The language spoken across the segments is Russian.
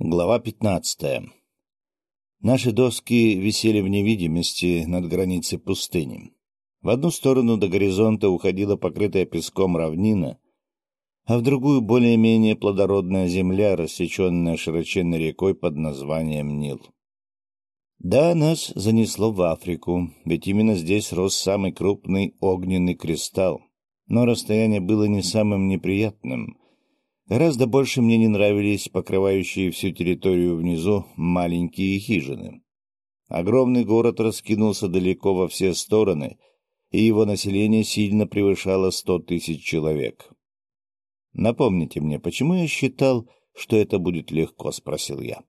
Глава пятнадцатая. Наши доски висели в невидимости над границей пустыни. В одну сторону до горизонта уходила покрытая песком равнина, а в другую более-менее плодородная земля, рассеченная широченной рекой под названием Нил. Да, нас занесло в Африку, ведь именно здесь рос самый крупный огненный кристалл, но расстояние было не самым неприятным — Гораздо больше мне не нравились покрывающие всю территорию внизу маленькие хижины. Огромный город раскинулся далеко во все стороны, и его население сильно превышало сто тысяч человек. «Напомните мне, почему я считал, что это будет легко?» — спросил я.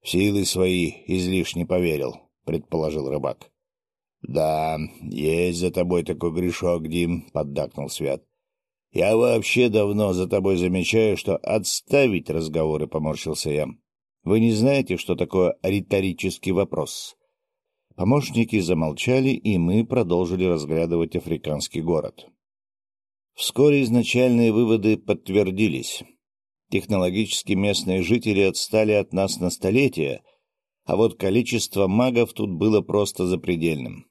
«В силы свои излишне поверил», — предположил рыбак. «Да, есть за тобой такой грешок, Дим», — поддакнул Свят. Я вообще давно за тобой замечаю, что отставить разговоры, — поморщился я. Вы не знаете, что такое риторический вопрос? Помощники замолчали, и мы продолжили разглядывать африканский город. Вскоре изначальные выводы подтвердились. Технологически местные жители отстали от нас на столетия, а вот количество магов тут было просто запредельным.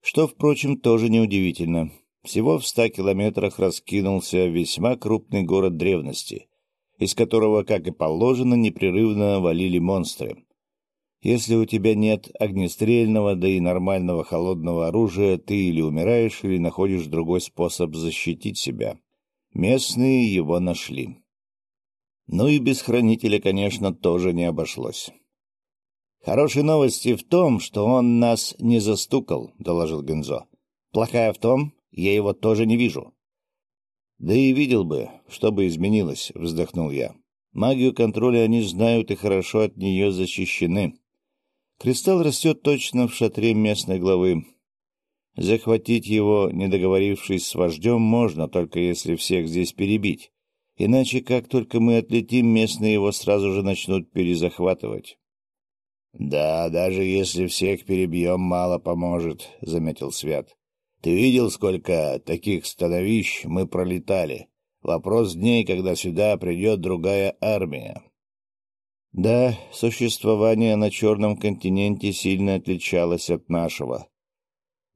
Что, впрочем, тоже неудивительно. Всего в ста километрах раскинулся весьма крупный город древности, из которого, как и положено, непрерывно валили монстры. Если у тебя нет огнестрельного, да и нормального холодного оружия, ты или умираешь, или находишь другой способ защитить себя. Местные его нашли. Ну и без хранителя, конечно, тоже не обошлось. «Хорошие новости в том, что он нас не застукал», — доложил Гензо. «Плохая в том, я его тоже не вижу. — Да и видел бы, что бы изменилось, — вздохнул я. Магию контроля они знают и хорошо от нее защищены. Кристалл растет точно в шатре местной главы. Захватить его, не договорившись с вождем, можно, только если всех здесь перебить. Иначе, как только мы отлетим, местные его сразу же начнут перезахватывать. — Да, даже если всех перебьем, мало поможет, — заметил Свят. Ты видел, сколько таких становищ мы пролетали? Вопрос дней, когда сюда придет другая армия. Да, существование на Черном континенте сильно отличалось от нашего.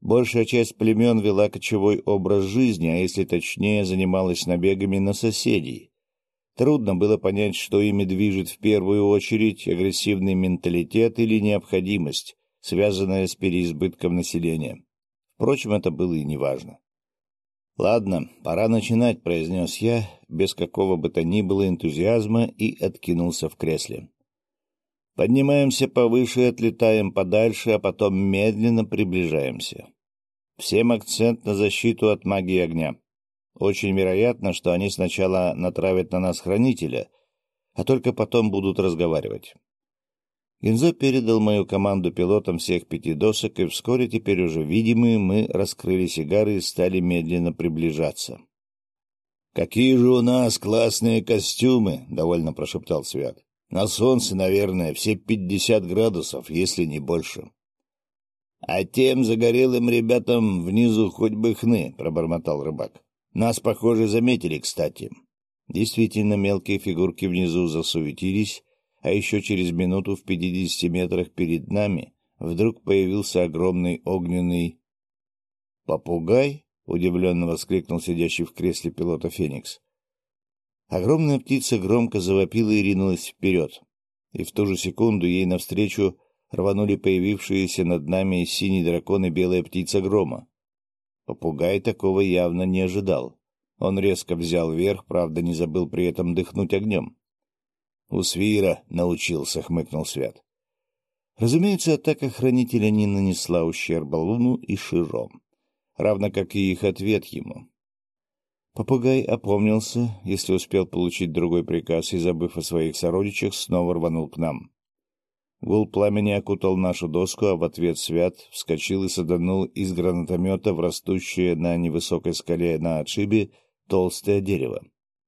Большая часть племен вела кочевой образ жизни, а если точнее, занималась набегами на соседей. Трудно было понять, что ими движет в первую очередь агрессивный менталитет или необходимость, связанная с переизбытком населения. Впрочем, это было и неважно. «Ладно, пора начинать», — произнес я, без какого бы то ни было энтузиазма, и откинулся в кресле. Поднимаемся повыше отлетаем подальше, а потом медленно приближаемся. Всем акцент на защиту от магии огня. Очень вероятно, что они сначала натравят на нас хранителя, а только потом будут разговаривать. Гинзо передал мою команду пилотам всех пяти досок, и вскоре, теперь уже видимые, мы раскрыли сигары и стали медленно приближаться. — Какие же у нас классные костюмы! — довольно прошептал Свят. — На солнце, наверное, все пятьдесят градусов, если не больше. — А тем загорелым ребятам внизу хоть бы хны, — пробормотал рыбак. — Нас, похоже, заметили, кстати. Действительно, мелкие фигурки внизу засуетились, а еще через минуту в пятидесяти метрах перед нами вдруг появился огромный огненный... «Попугай?» — удивленно воскликнул сидящий в кресле пилота «Феникс». Огромная птица громко завопила и ринулась вперед, и в ту же секунду ей навстречу рванули появившиеся над нами синий дракон и белая птица грома. Попугай такого явно не ожидал. Он резко взял верх, правда, не забыл при этом дыхнуть огнем. У Свира научился, — хмыкнул Свят. Разумеется, атака хранителя не нанесла ущерба Луну и Широ, равно как и их ответ ему. Попугай опомнился, если успел получить другой приказ и, забыв о своих сородичах, снова рванул к нам. Гул пламени окутал нашу доску, а в ответ Свят вскочил и саданул из гранатомета в растущее на невысокой скале на отшибе толстое дерево.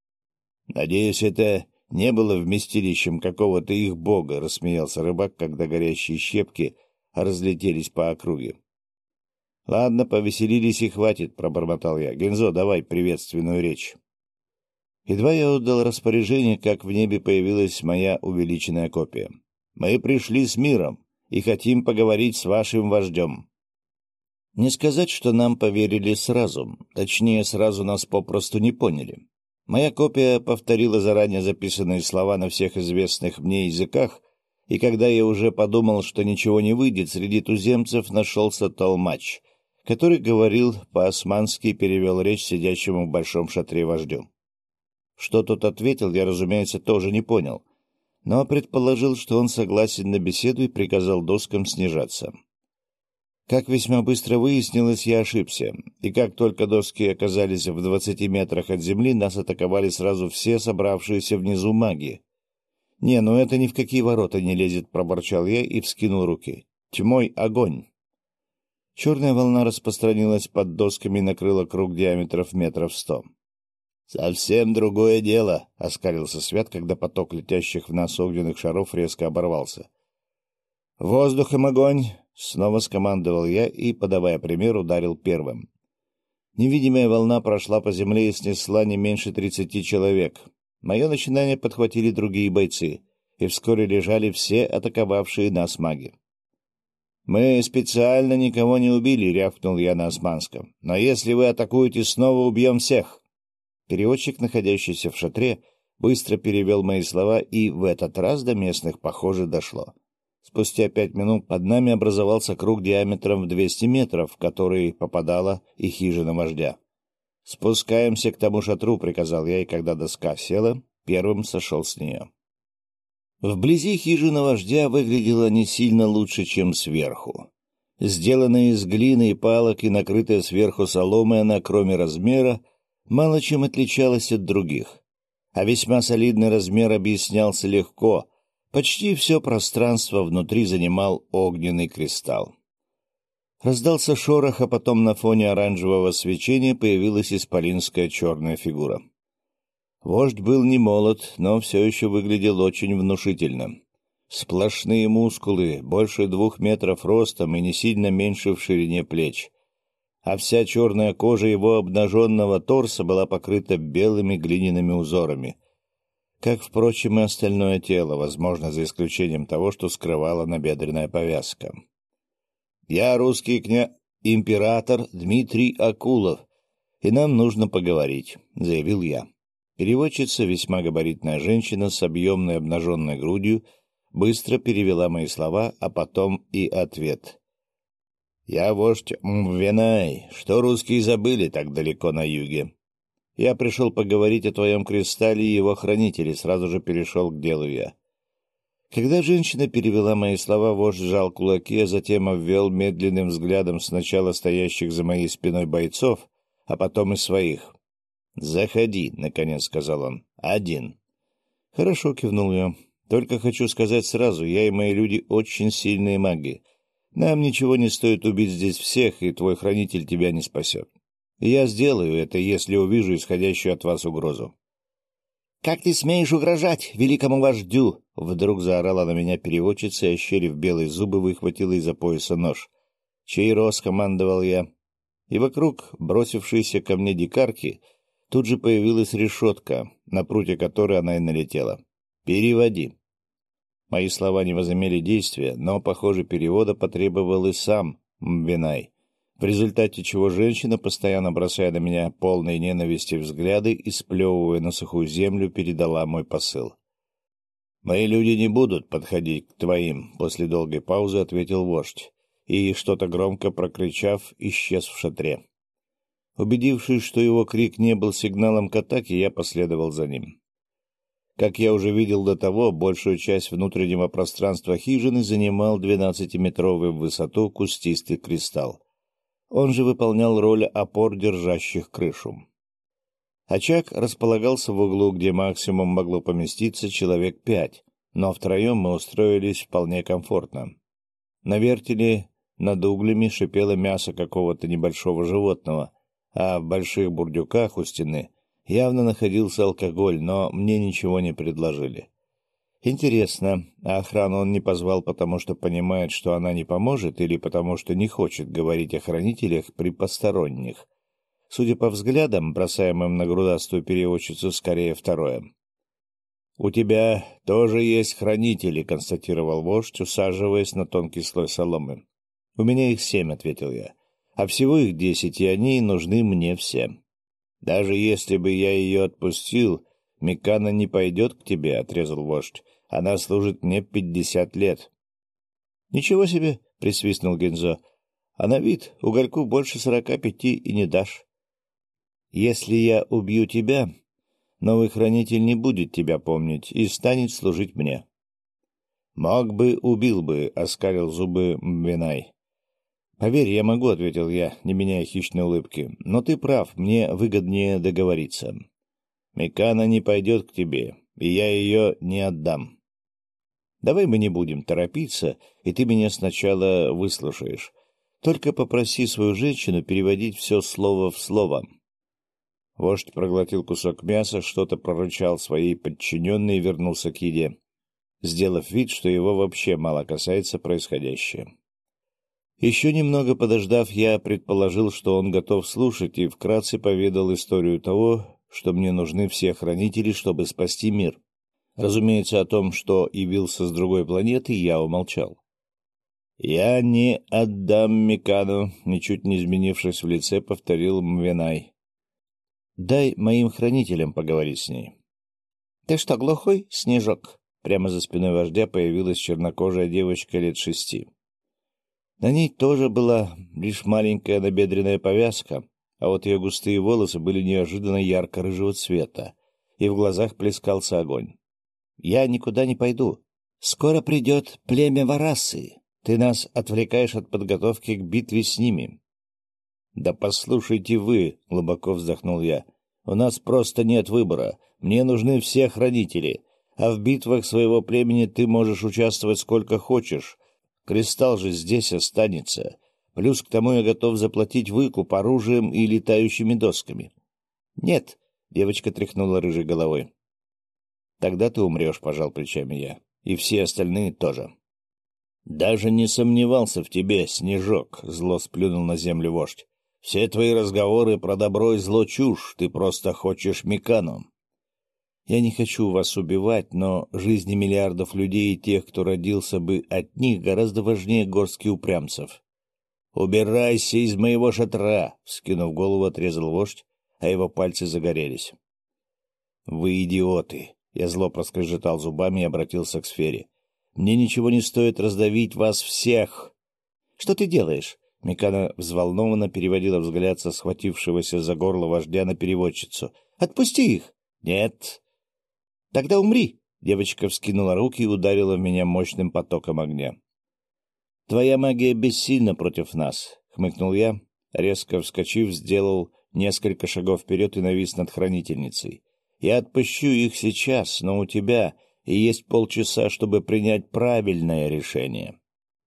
— Надеюсь, это не было вместилищем какого-то их бога, — рассмеялся рыбак, когда горящие щепки разлетелись по округе. — Ладно, повеселились и хватит, — пробормотал я. — Гензо, давай приветственную речь. Едва я отдал распоряжение, как в небе появилась моя увеличенная копия. «Мы пришли с миром и хотим поговорить с вашим вождем». Не сказать, что нам поверили сразу, точнее, сразу нас попросту не поняли. Моя копия повторила заранее записанные слова на всех известных мне языках, и когда я уже подумал, что ничего не выйдет, среди туземцев нашелся толмач, который говорил по-османски и перевел речь сидящему в большом шатре вождю. Что тот ответил, я, разумеется, тоже не понял, но предположил, что он согласен на беседу и приказал доскам снижаться. Как весьма быстро выяснилось, я ошибся, и как только доски оказались в двадцати метрах от земли, нас атаковали сразу все собравшиеся внизу маги. «Не, ну это ни в какие ворота не лезет», — проборчал я и вскинул руки. «Тьмой огонь!» Черная волна распространилась под досками и накрыла круг диаметров метров сто. «Совсем другое дело», — оскалился Свят, когда поток летящих в нас огненных шаров резко оборвался. «Воздухом огонь!» Снова скомандовал я и, подавая пример, ударил первым. Невидимая волна прошла по земле и снесла не меньше тридцати человек. Мое начинание подхватили другие бойцы, и вскоре лежали все атаковавшие нас маги. «Мы специально никого не убили», — рявкнул я на османском. «Но если вы атакуете, снова убьем всех». Переводчик, находящийся в шатре, быстро перевел мои слова, и в этот раз до местных, похоже, дошло. Спустя пять минут под нами образовался круг диаметром в 200 метров, в который попадала и хижина вождя. «Спускаемся к тому шатру», — приказал я, и когда доска села, первым сошел с нее. Вблизи хижина вождя выглядела не сильно лучше, чем сверху. Сделанная из глины и палок и накрытая сверху соломой, она, кроме размера, мало чем отличалась от других. А весьма солидный размер объяснялся легко — Почти все пространство внутри занимал огненный кристалл. Раздался шорох, а потом на фоне оранжевого свечения появилась исполинская черная фигура. Вождь был не молод, но все еще выглядел очень внушительно. Сплошные мускулы, больше двух метров ростом и не сильно меньше в ширине плеч. А вся черная кожа его обнаженного торса была покрыта белыми глиняными узорами — как, впрочем, и остальное тело, возможно, за исключением того, что скрывала набедренная повязка. «Я русский кня... император Дмитрий Акулов, и нам нужно поговорить», — заявил я. Переводчица, весьма габаритная женщина с объемной обнаженной грудью, быстро перевела мои слова, а потом и ответ. «Я вождь Мвенай. Что русские забыли так далеко на юге?» Я пришел поговорить о твоем кристалле и его хранителе, сразу же перешел к делу я. Когда женщина перевела мои слова, вождь сжал кулаки, а затем обвел медленным взглядом сначала стоящих за моей спиной бойцов, а потом и своих. «Заходи», — наконец сказал он. «Один». «Хорошо», — кивнул я. «Только хочу сказать сразу, я и мои люди очень сильные маги. Нам ничего не стоит убить здесь всех, и твой хранитель тебя не спасет. Я сделаю это, если увижу исходящую от вас угрозу. — Как ты смеешь угрожать великому вождю? — вдруг заорала на меня переводчица и, ощерив белые зубы, выхватила из-за пояса нож. — Чей рост командовал я. И вокруг бросившейся ко мне дикарки тут же появилась решетка, на прутье которой она и налетела. «Переводи». Мои слова не возымели действия, но, похоже, перевода потребовал и сам Мбинай в результате чего женщина, постоянно бросая на меня полные ненависти взгляды и сплевывая на сухую землю, передала мой посыл. «Мои люди не будут подходить к твоим», — после долгой паузы ответил вождь, и, что-то громко прокричав, исчез в шатре. Убедившись, что его крик не был сигналом к атаке, я последовал за ним. Как я уже видел до того, большую часть внутреннего пространства хижины занимал двенадцатиметровый в высоту кустистый кристалл. Он же выполнял роль опор, держащих крышу. Очаг располагался в углу, где максимум могло поместиться человек пять, но втроем мы устроились вполне комфортно. На вертеле над углями шипело мясо какого-то небольшого животного, а в больших бурдюках у стены явно находился алкоголь, но мне ничего не предложили. Интересно, а охрану он не позвал, потому что понимает, что она не поможет, или потому что не хочет говорить о хранителях при посторонних? Судя по взглядам, бросаемым на грудастую переводчицу, скорее второе. — У тебя тоже есть хранители, — констатировал вождь, усаживаясь на тонкий слой соломы. — У меня их семь, — ответил я. — А всего их десять, и они нужны мне все. Даже если бы я ее отпустил, Микана не пойдет к тебе, — отрезал вождь. — Она служит мне пятьдесят лет. — Ничего себе, — присвистнул Гензо. — А на вид угольку больше сорока пяти и не дашь. — Если я убью тебя, новый хранитель не будет тебя помнить и станет служить мне. — Мог бы, убил бы, — оскалил зубы Мвинай. — Поверь, я могу, — ответил я, не меняя хищной улыбки. — Но ты прав, мне выгоднее договориться. Микана не пойдет к тебе, и я ее не отдам. Давай мы не будем торопиться, и ты меня сначала выслушаешь. Только попроси свою женщину переводить все слово в слово. Вождь проглотил кусок мяса, что-то прорычал своей подчиненной и вернулся к еде, сделав вид, что его вообще мало касается происходящее. Еще немного подождав, я предположил, что он готов слушать, и вкратце поведал историю того, что мне нужны все хранители, чтобы спасти мир. Разумеется, о том, что явился с другой планеты, я умолчал. «Я не отдам Микану», — ничуть не изменившись в лице, повторил Мвенай. Дай моим хранителям поговорить с ней. — Ты что, глухой, Снежок? Прямо за спиной вождя появилась чернокожая девочка лет шести. На ней тоже была лишь маленькая набедренная повязка, а вот ее густые волосы были неожиданно ярко-рыжего цвета, и в глазах плескался огонь. — Я никуда не пойду. Скоро придет племя Варасы. Ты нас отвлекаешь от подготовки к битве с ними. «Да послушайте вы», — глубоко вздохнул я, — «у нас просто нет выбора. Мне нужны все хранители, а в битвах своего племени ты можешь участвовать сколько хочешь. Кристалл же здесь останется. Плюс к тому я готов заплатить выкуп оружием и летающими досками». «Нет», — девочка тряхнула рыжей головой. «Тогда ты умрешь», — пожал плечами я. «И все остальные тоже». «Даже не сомневался в тебе, Снежок», — зло сплюнул на землю вождь. Все твои разговоры про добро и зло чушь, ты просто хочешь Микану. Я не хочу вас убивать, но жизни миллиардов людей и тех, кто родился бы от них, гораздо важнее горстки упрямцев. «Убирайся из моего шатра!» — вскинув голову, отрезал вождь, а его пальцы загорелись. «Вы идиоты!» — я зло проскрежетал зубами и обратился к сфере. «Мне ничего не стоит раздавить вас всех!» «Что ты делаешь?» Микана взволнованно переводила взгляд со схватившегося за горло вождя на переводчицу. «Отпусти их!» «Нет!» «Тогда умри!» Девочка вскинула руки и ударила в меня мощным потоком огня. «Твоя магия бессильна против нас», — хмыкнул я, резко вскочив, сделал несколько шагов вперед и навис над хранительницей. «Я отпущу их сейчас, но у тебя и есть полчаса, чтобы принять правильное решение».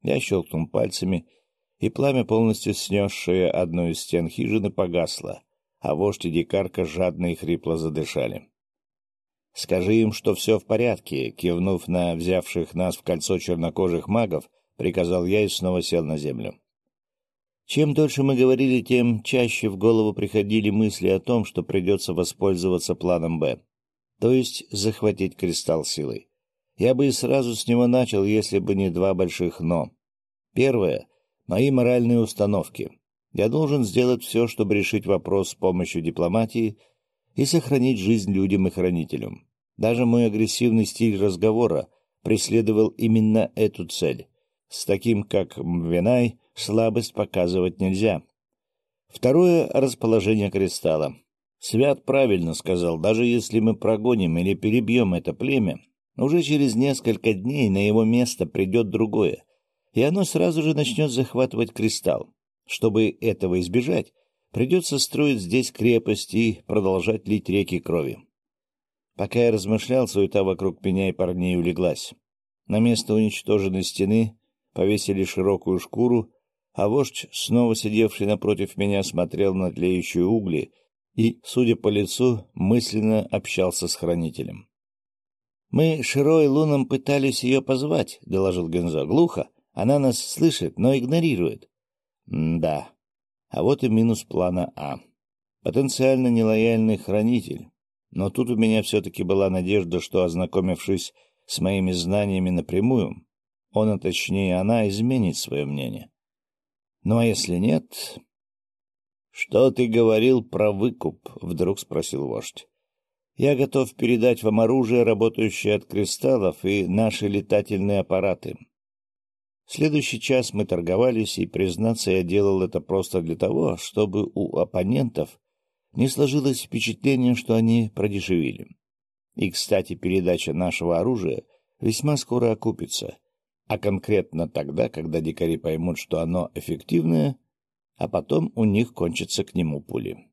Я щелкнул пальцами — и пламя, полностью снесшее одну из стен хижины, погасло, а вождь и дикарка жадно и хрипло задышали. — Скажи им, что все в порядке, — кивнув на взявших нас в кольцо чернокожих магов, приказал я и снова сел на землю. Чем дольше мы говорили, тем чаще в голову приходили мысли о том, что придется воспользоваться планом «Б», то есть захватить кристалл силой. Я бы и сразу с него начал, если бы не два больших «но». Первое — мои моральные установки. Я должен сделать все, чтобы решить вопрос с помощью дипломатии и сохранить жизнь людям и хранителям. Даже мой агрессивный стиль разговора преследовал именно эту цель. С таким, как Мвенай, слабость показывать нельзя. Второе — расположение кристалла. Свят правильно сказал, даже если мы прогоним или перебьем это племя, уже через несколько дней на его место придет другое и оно сразу же начнет захватывать кристалл. Чтобы этого избежать, придется строить здесь крепость и продолжать лить реки крови. Пока я размышлял, суета вокруг меня и парней улеглась. На место уничтоженной стены повесили широкую шкуру, а вождь, снова сидевший напротив меня, смотрел на тлеющие угли и, судя по лицу, мысленно общался с хранителем. — Мы Широ и Луном пытались ее позвать, — доложил Гензо. — Глухо. Она нас слышит, но игнорирует. Да. А вот и минус плана А. Потенциально нелояльный хранитель. Но тут у меня все-таки была надежда, что, ознакомившись с моими знаниями напрямую, он, а точнее она, изменит свое мнение. Ну а если нет... — Что ты говорил про выкуп? — вдруг спросил вождь. — Я готов передать вам оружие, работающее от кристаллов, и наши летательные аппараты. В следующий час мы торговались, и, признаться, я делал это просто для того, чтобы у оппонентов не сложилось впечатление, что они продешевили. И, кстати, передача нашего оружия весьма скоро окупится, а конкретно тогда, когда дикари поймут, что оно эффективное, а потом у них кончатся к нему пули.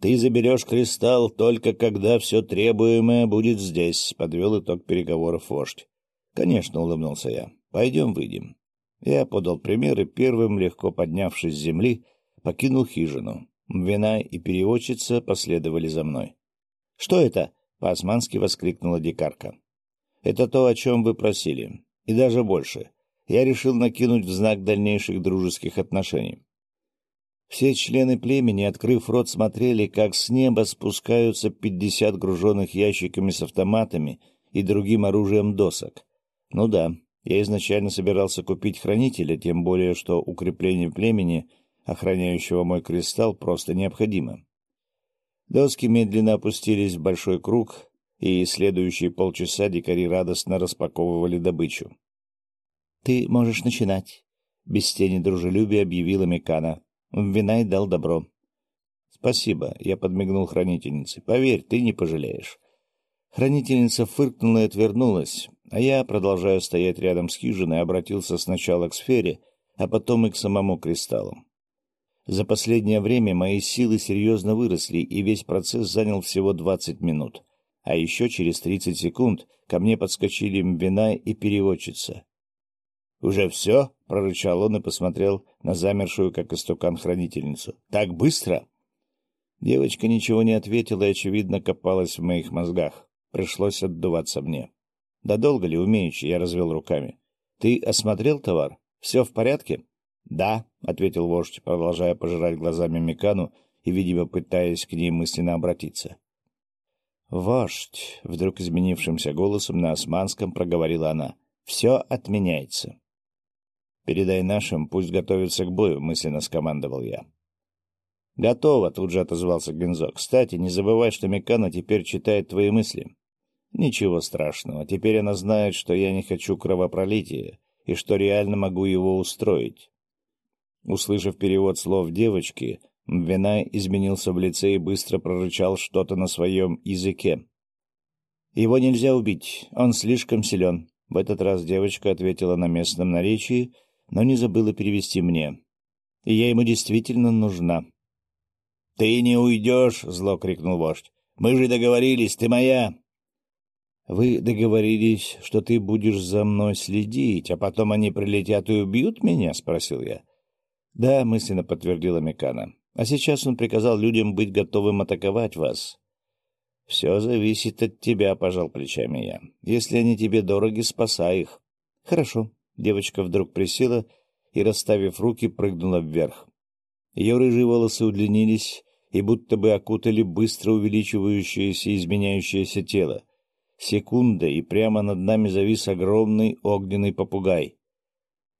«Ты заберешь кристалл только когда все требуемое будет здесь», — подвел итог переговоров вождь. «Конечно», — улыбнулся я. «Пойдем выйдем». Я подал пример и первым, легко поднявшись с земли, покинул хижину. Вина и переводчица последовали за мной. — Что это? — по-османски воскликнула дикарка. — Это то, о чем вы просили. И даже больше. Я решил накинуть в знак дальнейших дружеских отношений. Все члены племени, открыв рот, смотрели, как с неба спускаются пятьдесят груженных ящиками с автоматами и другим оружием досок. Ну да, я изначально собирался купить хранителя, тем более, что укрепление племени — охраняющего мой кристалл, просто необходимо. Доски медленно опустились в большой круг, и следующие полчаса дикари радостно распаковывали добычу. — Ты можешь начинать, — без тени дружелюбия объявила Мекана. Винай дал добро. — Спасибо, — я подмигнул хранительнице. — Поверь, ты не пожалеешь. Хранительница фыркнула и отвернулась, а я, продолжая стоять рядом с хижиной, обратился сначала к сфере, а потом и к самому кристаллу. За последнее время мои силы серьезно выросли, и весь процесс занял всего 20 минут. А еще через 30 секунд ко мне подскочили Мвина и переводчица. «Уже все?» — прорычал он и посмотрел на замершую, как истукан, хранительницу. «Так быстро?» Девочка ничего не ответила и, очевидно, копалась в моих мозгах. Пришлось отдуваться мне. «Да долго ли, умеючи?» — я развел руками. «Ты осмотрел товар? Все в порядке?» «Да», — ответил вождь, продолжая пожирать глазами Микану и, видимо, пытаясь к ней мысленно обратиться. «Вождь», — вдруг изменившимся голосом на османском проговорила она, — «все отменяется». «Передай нашим, пусть готовятся к бою», — мысленно скомандовал я. «Готово», — тут же отозвался Гензо. «Кстати, не забывай, что Микана теперь читает твои мысли». «Ничего страшного. Теперь она знает, что я не хочу кровопролития и что реально могу его устроить. Услышав перевод слов девочки, Винай изменился в лице и быстро прорычал что-то на своем языке. «Его нельзя убить, он слишком силен», — в этот раз девочка ответила на местном наречии, но не забыла перевести мне. «И я ему действительно нужна». «Ты не уйдешь!» — зло крикнул вождь. «Мы же договорились, ты моя!» «Вы договорились, что ты будешь за мной следить, а потом они прилетят и убьют меня?» — спросил я. Да, мысленно подтвердила Микана. А сейчас он приказал людям быть готовым атаковать вас. Все зависит от тебя, пожал плечами я. Если они тебе дороги, спасай их. Хорошо. Девочка вдруг присела и, расставив руки, прыгнула вверх. Ее рыжие волосы удлинились и будто бы окутали быстро увеличивающееся и изменяющееся тело. Секунда, и прямо над нами завис огромный огненный попугай.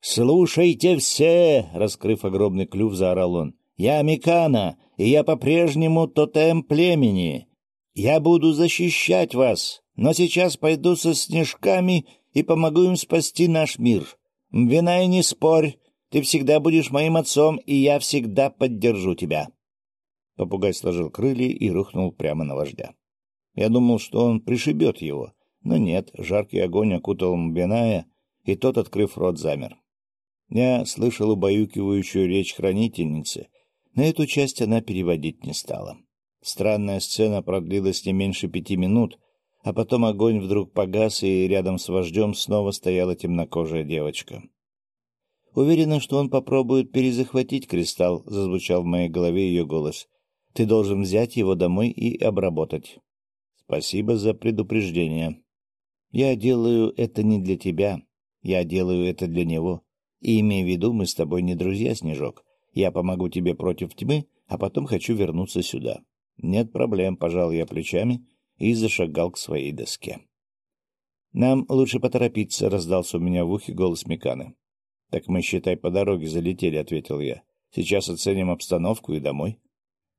«Слушайте все!» — раскрыв огромный клюв, заорал он. «Я Микана, и я по-прежнему тотем племени. Я буду защищать вас, но сейчас пойду со снежками и помогу им спасти наш мир. Вина и не спорь, ты всегда будешь моим отцом, и я всегда поддержу тебя». Попугай сложил крылья и рухнул прямо на вождя. Я думал, что он пришибет его, но нет, жаркий огонь окутал Мбиная, и тот, открыв рот, замер. Я слышал убаюкивающую речь хранительницы, но эту часть она переводить не стала. Странная сцена продлилась не меньше пяти минут, а потом огонь вдруг погас, и рядом с вождем снова стояла темнокожая девочка. «Уверена, что он попробует перезахватить кристалл», — зазвучал в моей голове ее голос. «Ты должен взять его домой и обработать». «Спасибо за предупреждение. Я делаю это не для тебя, я делаю это для него». И имей в виду, мы с тобой не друзья, Снежок. Я помогу тебе против тьмы, а потом хочу вернуться сюда. Нет проблем, пожал я плечами и зашагал к своей доске. «Нам лучше поторопиться», — раздался у меня в ухе голос Миканы. «Так мы, считай, по дороге залетели», — ответил я. «Сейчас оценим обстановку и домой».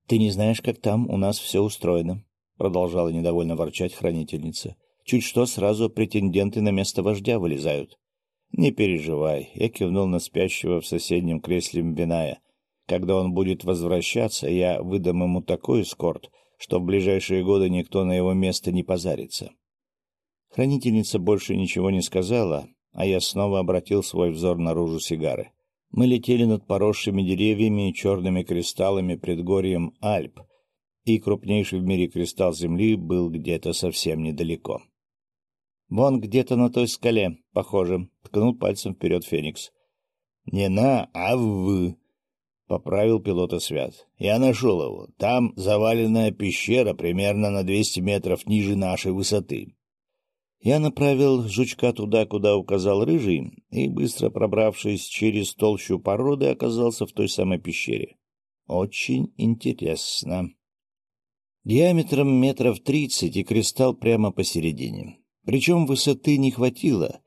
«Ты не знаешь, как там у нас все устроено», — продолжала недовольно ворчать хранительница. «Чуть что, сразу претенденты на место вождя вылезают». «Не переживай», — я кивнул на спящего в соседнем кресле Мбиная. «Когда он будет возвращаться, я выдам ему такой эскорт, что в ближайшие годы никто на его место не позарится». Хранительница больше ничего не сказала, а я снова обратил свой взор наружу сигары. Мы летели над поросшими деревьями и черными кристаллами предгорьем Альп, и крупнейший в мире кристалл Земли был где-то совсем недалеко. «Вон где-то на той скале, похоже», — ткнул пальцем вперед Феникс. «Не на, а в...» — поправил пилота Свят. «Я нашел его. Там заваленная пещера примерно на двести метров ниже нашей высоты. Я направил жучка туда, куда указал рыжий, и, быстро пробравшись через толщу породы, оказался в той самой пещере. Очень интересно. Диаметром метров тридцать и кристалл прямо посередине. Причем высоты не хватило,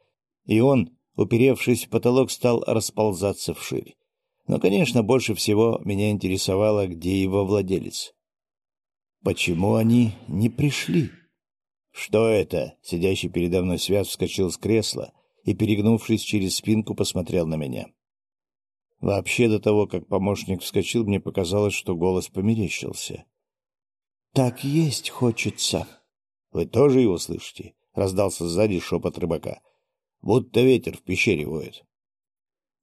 и он, уперевшись в потолок, стал расползаться вширь. Но, конечно, больше всего меня интересовало, где его владелец. Почему они не пришли? «Что это?» — сидящий передо мной свят вскочил с кресла и, перегнувшись через спинку, посмотрел на меня. Вообще, до того, как помощник вскочил, мне показалось, что голос померещился. «Так есть хочется». «Вы тоже его слышите?» — раздался сзади шепот рыбака. «Будто ветер в пещере воет».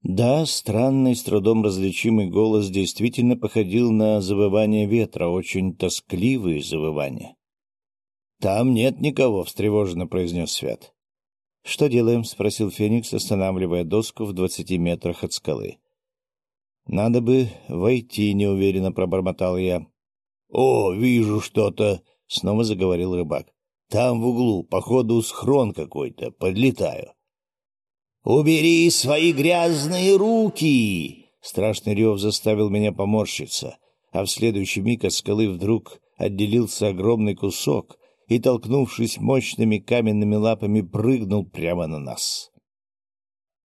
Да, странный, с трудом различимый голос действительно походил на завывание ветра, очень тоскливые завывания. «Там нет никого», — встревоженно произнес Свят. «Что делаем?» — спросил Феникс, останавливая доску в двадцати метрах от скалы. «Надо бы войти», — неуверенно пробормотал я. «О, вижу что-то», — снова заговорил рыбак. «Там в углу, походу, схрон какой-то. Подлетаю». «Убери свои грязные руки!» Страшный рев заставил меня поморщиться, а в следующий миг от скалы вдруг отделился огромный кусок, и, толкнувшись мощными каменными лапами, прыгнул прямо на нас.